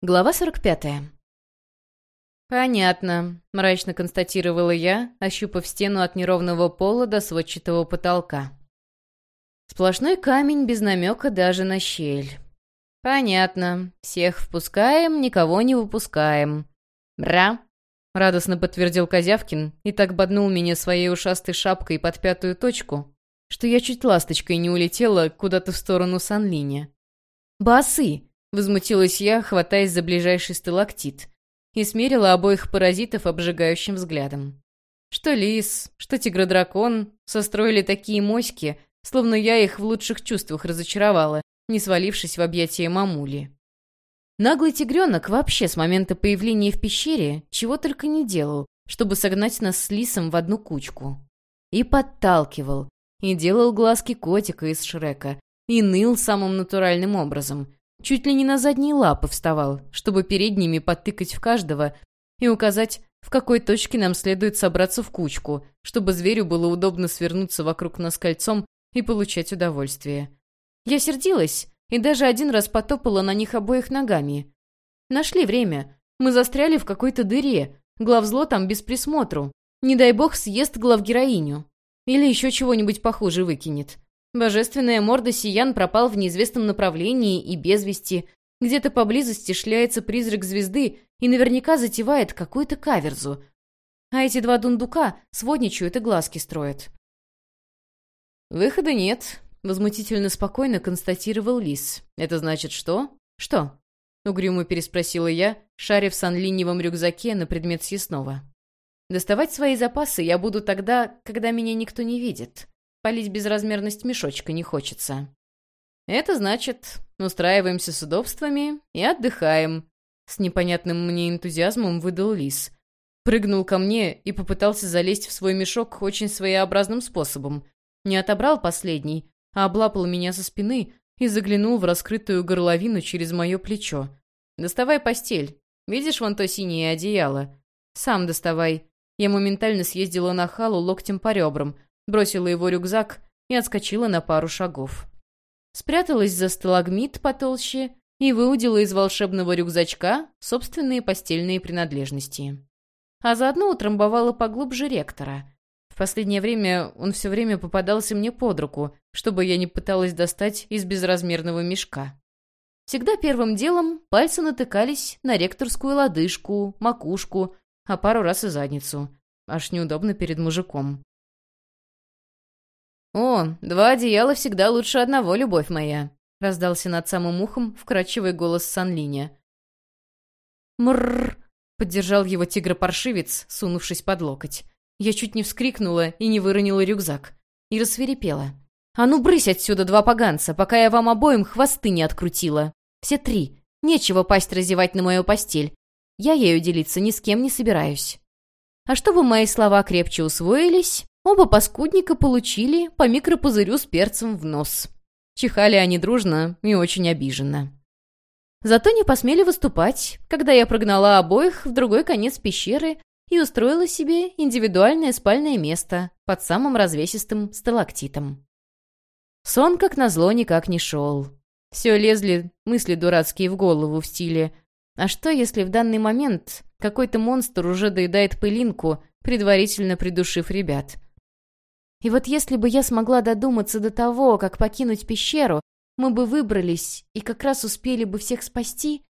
Глава 45. «Понятно», — мрачно констатировала я, ощупав стену от неровного пола до сводчатого потолка. Сплошной камень без намека даже на щель. «Понятно. Всех впускаем, никого не выпускаем». «Бра!» — радостно подтвердил Козявкин и так боднул меня своей ушастой шапкой под пятую точку, что я чуть ласточкой не улетела куда-то в сторону Санлиня. «Басы!» Возмутилась я, хватаясь за ближайший сталактит, и смерила обоих паразитов обжигающим взглядом. Что лис, что тигродракон состроили такие моськи, словно я их в лучших чувствах разочаровала, не свалившись в объятия мамули. Наглый тигренок вообще с момента появления в пещере чего только не делал, чтобы согнать нас с лисом в одну кучку. И подталкивал, и делал глазки котика из Шрека, и ныл самым натуральным образом, Чуть ли не на задние лапы вставал, чтобы передними подтыкать в каждого и указать, в какой точке нам следует собраться в кучку, чтобы зверю было удобно свернуться вокруг нас кольцом и получать удовольствие. Я сердилась и даже один раз потопала на них обоих ногами. Нашли время. Мы застряли в какой-то дыре. Главзло там без присмотру. Не дай бог съест главгероиню. Или еще чего-нибудь похуже выкинет. Божественная морда Сиян пропал в неизвестном направлении и без вести. Где-то поблизости шляется призрак звезды и наверняка затевает какую-то каверзу. А эти два дундука сводничают и глазки строят. «Выхода нет», — возмутительно спокойно констатировал Лис. «Это значит что?» «Что?» — угрюмо переспросила я, шаря в санлиневом рюкзаке на предмет съестного. «Доставать свои запасы я буду тогда, когда меня никто не видит. Полить безразмерность мешочка не хочется. Это значит, устраиваемся с удобствами и отдыхаем. С непонятным мне энтузиазмом выдал лис. Прыгнул ко мне и попытался залезть в свой мешок очень своеобразным способом. Не отобрал последний, а облапал меня со спины и заглянул в раскрытую горловину через мое плечо. «Доставай постель. Видишь вон то синее одеяло? Сам доставай». Я моментально съездила на халу локтем по ребрам — бросила его рюкзак и отскочила на пару шагов. Спряталась за сталагмит потолще и выудила из волшебного рюкзачка собственные постельные принадлежности. А заодно утрамбовала поглубже ректора. В последнее время он все время попадался мне под руку, чтобы я не пыталась достать из безразмерного мешка. Всегда первым делом пальцы натыкались на ректорскую лодыжку, макушку, а пару раз и задницу. Аж неудобно перед мужиком. «О, два одеяла всегда лучше одного, любовь моя», — раздался над самым ухом вкрадчивый голос Санлиня. «Мрррр!» — поддержал его тигр-паршивец, сунувшись под локоть. Я чуть не вскрикнула и не выронила рюкзак. И рассверепела. «А ну, брысь отсюда, два поганца, пока я вам обоим хвосты не открутила! Все три! Нечего пасть разевать на мою постель. Я ею делиться ни с кем не собираюсь». А чтобы мои слова крепче усвоились, Оба паскудника получили по микропузырю с перцем в нос. Чихали они дружно и очень обиженно. Зато не посмели выступать, когда я прогнала обоих в другой конец пещеры и устроила себе индивидуальное спальное место под самым развесистым сталактитом. Сон, как назло, никак не шел. Все лезли мысли дурацкие в голову в стиле «А что, если в данный момент какой-то монстр уже доедает пылинку, предварительно придушив ребят?» И вот если бы я смогла додуматься до того, как покинуть пещеру, мы бы выбрались и как раз успели бы всех спасти?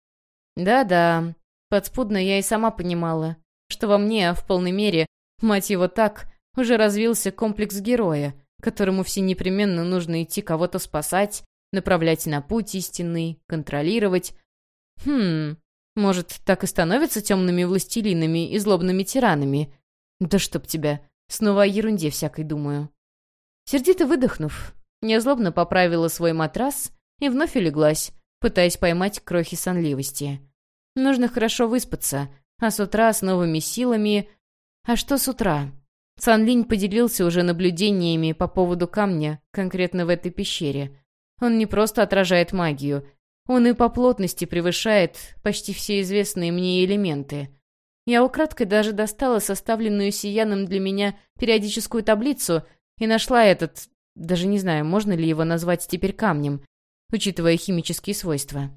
Да-да, подспудно я и сама понимала, что во мне, в полной мере, мать его так, уже развился комплекс героя, которому все непременно нужно идти кого-то спасать, направлять на путь истинный, контролировать. Хм, может, так и становятся темными властелинами и злобными тиранами? Да чтоб тебя, Снова о ерунде всякой думаю. Сердито выдохнув, незлобно поправила свой матрас и вновь улеглась, пытаясь поймать крохи сонливости. Нужно хорошо выспаться, а с утра с новыми силами... А что с утра? Санлинь поделился уже наблюдениями по поводу камня, конкретно в этой пещере. Он не просто отражает магию, он и по плотности превышает почти все известные мне элементы. Я украдкой даже достала составленную сияном для меня периодическую таблицу и нашла этот... Даже не знаю, можно ли его назвать теперь камнем, учитывая химические свойства.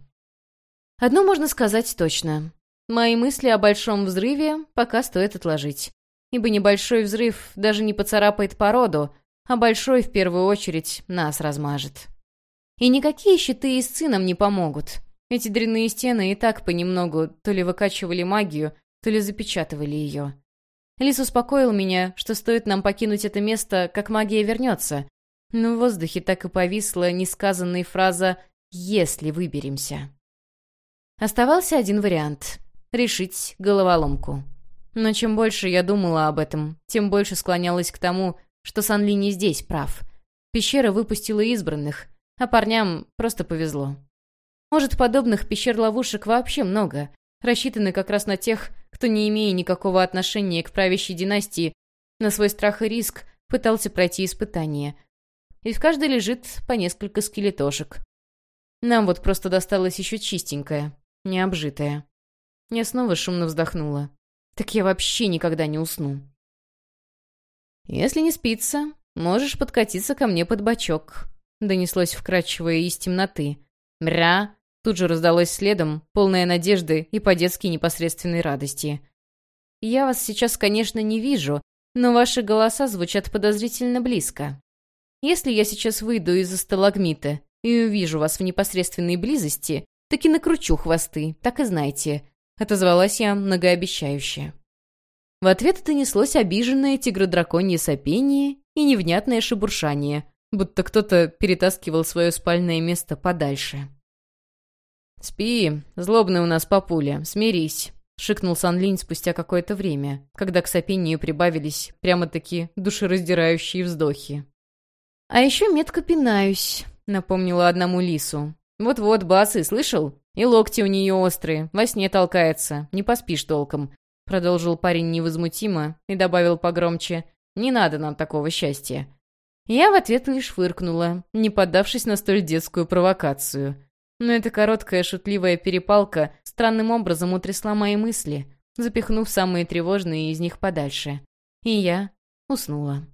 Одно можно сказать точно. Мои мысли о большом взрыве пока стоит отложить. Ибо небольшой взрыв даже не поцарапает породу, а большой в первую очередь нас размажет. И никакие щиты и сцы нам не помогут. Эти дрянные стены и так понемногу то ли выкачивали магию, то ли запечатывали ее. Лис успокоил меня, что стоит нам покинуть это место, как магия вернется. Но в воздухе так и повисла несказанная фраза «если выберемся». Оставался один вариант — решить головоломку. Но чем больше я думала об этом, тем больше склонялась к тому, что Санли не здесь прав. Пещера выпустила избранных, а парням просто повезло. Может, подобных пещер-ловушек вообще много, рассчитаны как раз на тех, кто, не имея никакого отношения к правящей династии, на свой страх и риск пытался пройти испытание. И в каждой лежит по несколько скелетошек. Нам вот просто досталось еще чистенькое, необжитое. Я снова шумно вздохнула. Так я вообще никогда не усну. «Если не спится, можешь подкатиться ко мне под бочок», — донеслось вкрадчивое из темноты. «Мря!» Тут же раздалось следом, полная надежды и по-детски непосредственной радости. «Я вас сейчас, конечно, не вижу, но ваши голоса звучат подозрительно близко. Если я сейчас выйду из-за сталагмита и увижу вас в непосредственной близости, так и накручу хвосты, так и знайте», — отозвалась я многообещающе. В ответ донеслось обиженное тигродраконье сопение и невнятное шебуршание, будто кто-то перетаскивал свое спальное место подальше. «Спи, злобный у нас папуля, смирись», — шикнул Санлинь спустя какое-то время, когда к сопению прибавились прямо-таки душераздирающие вздохи. «А еще метко пинаюсь», — напомнила одному лису. «Вот-вот, басы, слышал? И локти у нее острые, во сне толкается, не поспишь толком», — продолжил парень невозмутимо и добавил погромче. «Не надо нам такого счастья». Я в ответ лишь фыркнула, не поддавшись на столь детскую провокацию — но эта короткая шутливая перепалка странным образом утрясла мои мысли, запихнув самые тревожные из них подальше. И я уснула.